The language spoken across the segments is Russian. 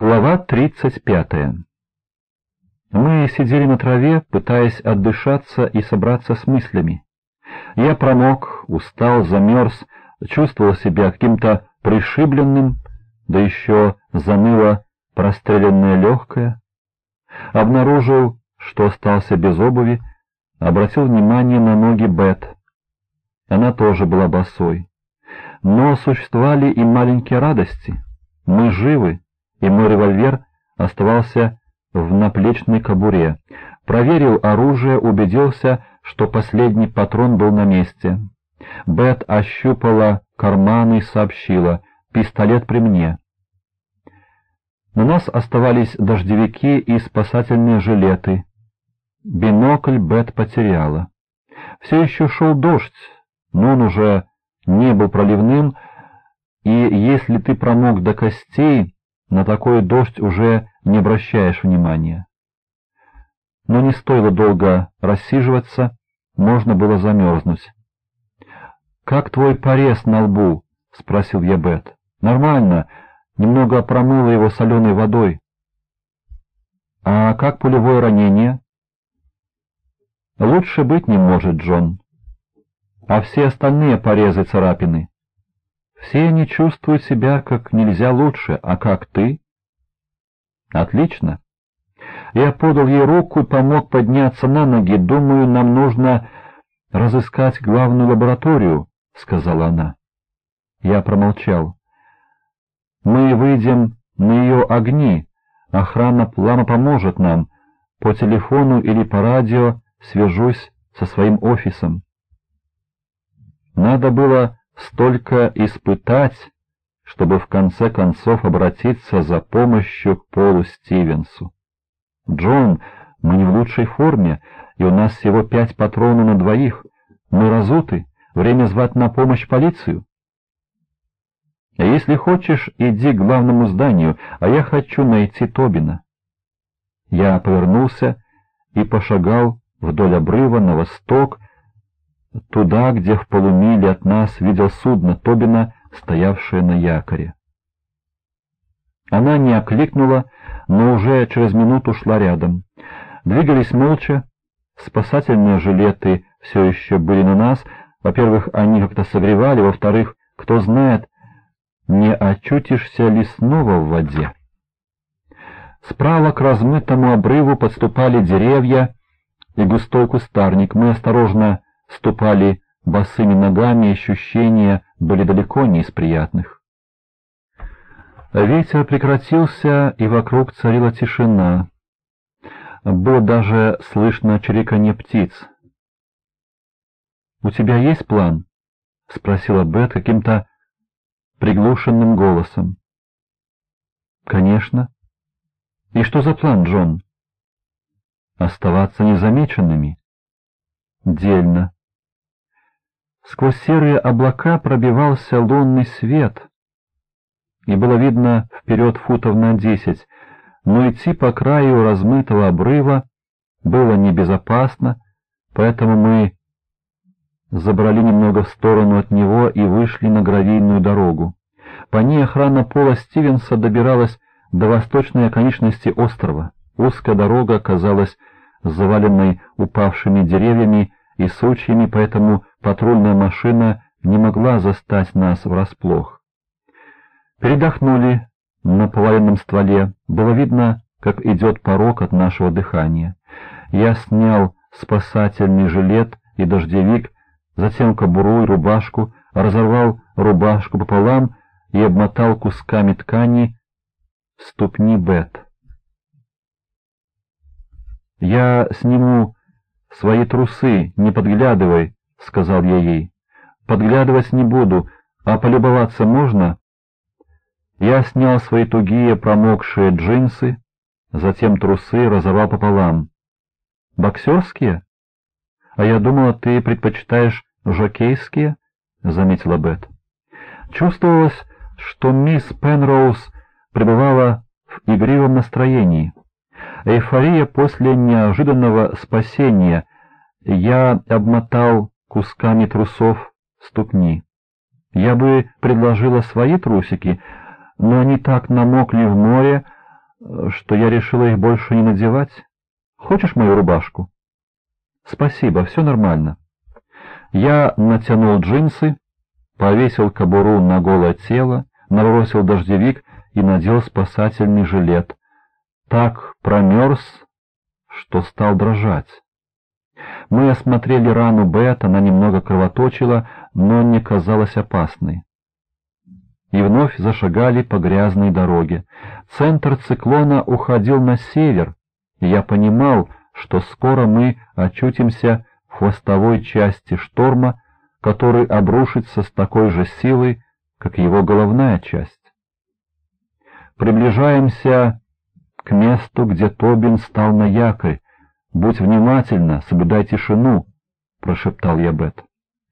Глава 35. Мы сидели на траве, пытаясь отдышаться и собраться с мыслями. Я промок, устал, замерз, чувствовал себя каким-то пришибленным, да еще заныло простреленное легкое. Обнаружил, что остался без обуви, обратил внимание на ноги Бет. Она тоже была босой. Но существовали и маленькие радости. Мы живы, и мой револьвер оставался в наплечной кобуре. Проверил оружие, убедился, что последний патрон был на месте. Бет ощупала карманы и сообщила «Пистолет при мне». На нас оставались дождевики и спасательные жилеты. Бинокль Бет потеряла. Все еще шел дождь, но он уже не был проливным, и если ты промок до костей, на такой дождь уже не обращаешь внимания. Но не стоило долго рассиживаться, можно было замерзнуть. «Как твой порез на лбу?» — спросил я Бет. «Нормально, немного промыло его соленой водой». «А как пулевое ранение?» «Лучше быть не может, Джон. А все остальные порезы царапины?» «Все они чувствуют себя как нельзя лучше, а как ты?» «Отлично. Я подал ей руку помог подняться на ноги. Думаю, нам нужно разыскать главную лабораторию», — сказала она. Я промолчал. «Мы выйдем на ее огни. Охрана плана поможет нам. По телефону или по радио свяжусь со своим офисом». Надо было столько испытать, чтобы в конце концов обратиться за помощью к Полу Стивенсу. «Джон, мы не в лучшей форме, и у нас всего пять патронов на двоих. Мы разуты. Время звать на помощь полицию». «А если хочешь, иди к главному зданию, а я хочу найти Тобина». Я повернулся и пошагал вдоль обрыва на восток, туда, где в полумиле от нас видел судно Тобина, стоявшее на якоре. Она не окликнула, но уже через минуту шла рядом. Двигались молча, спасательные жилеты все еще были на нас, во-первых, они как-то согревали, во-вторых, кто знает, не очутишься ли снова в воде. Справа к размытому обрыву подступали деревья и густой кустарник. Мы осторожно ступали босыми ногами, ощущения были далеко не из приятных. Ветер прекратился, и вокруг царила тишина. Было даже слышно чириканье птиц. «У тебя есть план?» — спросила Бет каким-то приглушенным голосом. «Конечно. И что за план, Джон?» «Оставаться незамеченными?» «Дельно. Сквозь серые облака пробивался лунный свет, и было видно вперед футов на десять, но идти по краю размытого обрыва было небезопасно, поэтому мы забрали немного в сторону от него и вышли на гравийную дорогу. По ней охрана Пола Стивенса добиралась до восточной оконечности острова. Узкая дорога оказалась заваленной упавшими деревьями и сучьями, поэтому патрульная машина не могла застать нас врасплох. Передохнули на поваленном стволе. Было видно, как идет порог от нашего дыхания. Я снял спасательный жилет и дождевик, затем кобуру и рубашку, разорвал рубашку пополам и обмотал кусками ткани ступни Бет. «Я сниму свои трусы, не подглядывай», — сказал я ей. «Подглядывать не буду, а полюбоваться можно?» Я снял свои тугие промокшие джинсы, затем трусы разорвал пополам. «Боксерские? А я думала, ты предпочитаешь жокейские?» — заметила Бет. Чувствовалось, что мисс Пенроуз пребывала в игривом настроении. Эйфория после неожиданного спасения. Я обмотал кусками трусов ступни. Я бы предложила свои трусики, но они так намокли в море, что я решила их больше не надевать. Хочешь мою рубашку? Спасибо, все нормально. Я натянул джинсы, повесил кобуру на голое тело, набросил дождевик и надел спасательный жилет. Так промерз, что стал дрожать. Мы осмотрели рану Бет, она немного кровоточила, но не казалась опасной. И вновь зашагали по грязной дороге. Центр циклона уходил на север, и я понимал, что скоро мы очутимся в хвостовой части шторма, который обрушится с такой же силой, как его головная часть. Приближаемся к месту, где Тобин стал на якорь. «Будь внимательна, соблюдай тишину», — прошептал я Бет.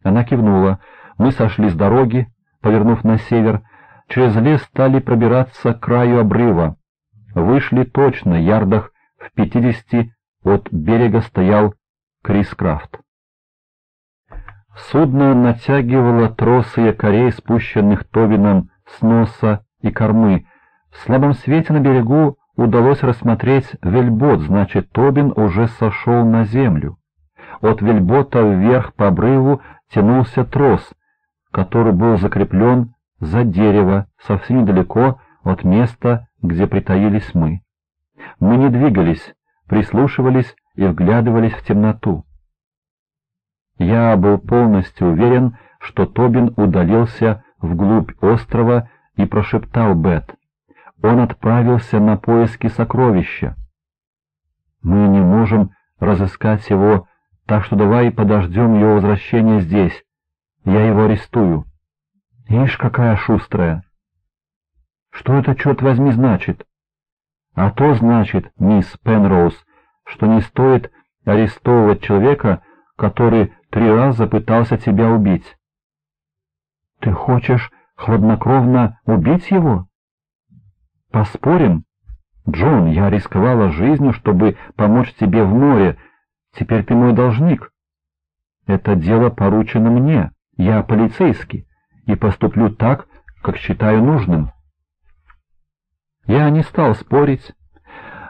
Она кивнула. Мы сошли с дороги, повернув на север. Через лес стали пробираться к краю обрыва. Вышли точно, ярдах в пятидесяти от берега стоял Крис Крафт. Судно натягивало тросы якорей, спущенных Тобином с носа и кормы. В слабом свете на берегу удалось рассмотреть вельбот, значит, Тобин уже сошел на землю. От вельбота вверх по обрыву тянулся трос, который был закреплен за дерево, совсем недалеко от места, где притаились мы. Мы не двигались, прислушивались и вглядывались в темноту. Я был полностью уверен, что Тобин удалился вглубь острова и прошептал Бет. Он отправился на поиски сокровища. Мы не можем разыскать его, так что давай подождем его возвращения здесь. Я его арестую. Ишь, какая шустрая! Что это, черт возьми, значит? А то значит, мисс Пенроуз, что не стоит арестовывать человека, который три раза пытался тебя убить. Ты хочешь хладнокровно убить его? Поспорим? Джон, я рисковала жизнью, чтобы помочь тебе в море. Теперь ты мой должник. Это дело поручено мне. Я полицейский и поступлю так, как считаю нужным. Я не стал спорить,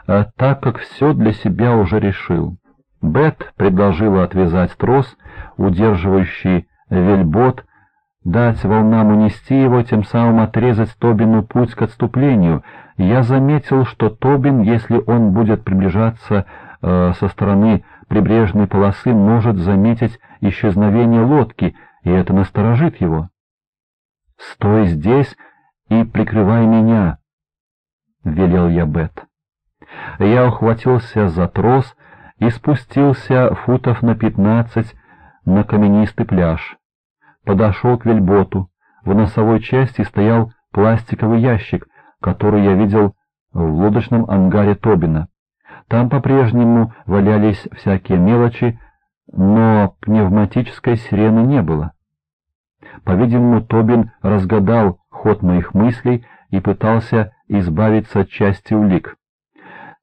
а так как все для себя уже решил. Бет предложила отвязать трос, удерживающий вельбот, дать волнам унести его, тем самым отрезать Тобину путь к отступлению. Я заметил, что Тобин, если он будет приближаться э, со стороны прибрежной полосы, может заметить исчезновение лодки, и это насторожит его. «Стой здесь и прикрывай меня», — велел я Бет. Я ухватился за трос и спустился футов на пятнадцать на каменистый пляж. Подошел к вельботу. В носовой части стоял пластиковый ящик, который я видел в лодочном ангаре Тобина. Там по-прежнему валялись всякие мелочи, но пневматической сирены не было. По-видимому, Тобин разгадал ход моих мыслей и пытался избавиться от части улик.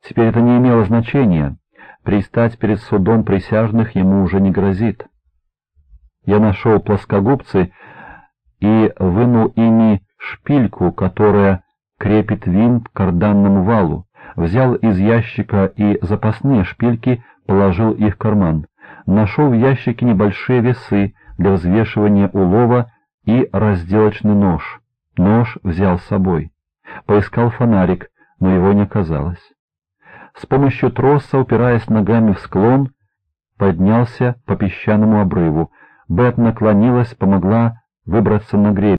Теперь это не имело значения. Пристать перед судом присяжных ему уже не грозит. Я нашел плоскогубцы и вынул ими шпильку, которая крепит винт к карданному валу. Взял из ящика и запасные шпильки, положил их в карман. Нашел в ящике небольшие весы для взвешивания улова и разделочный нож. Нож взял с собой. Поискал фонарик, но его не оказалось. С помощью троса, упираясь ногами в склон, поднялся по песчаному обрыву. Бет наклонилась, помогла выбраться на гребень.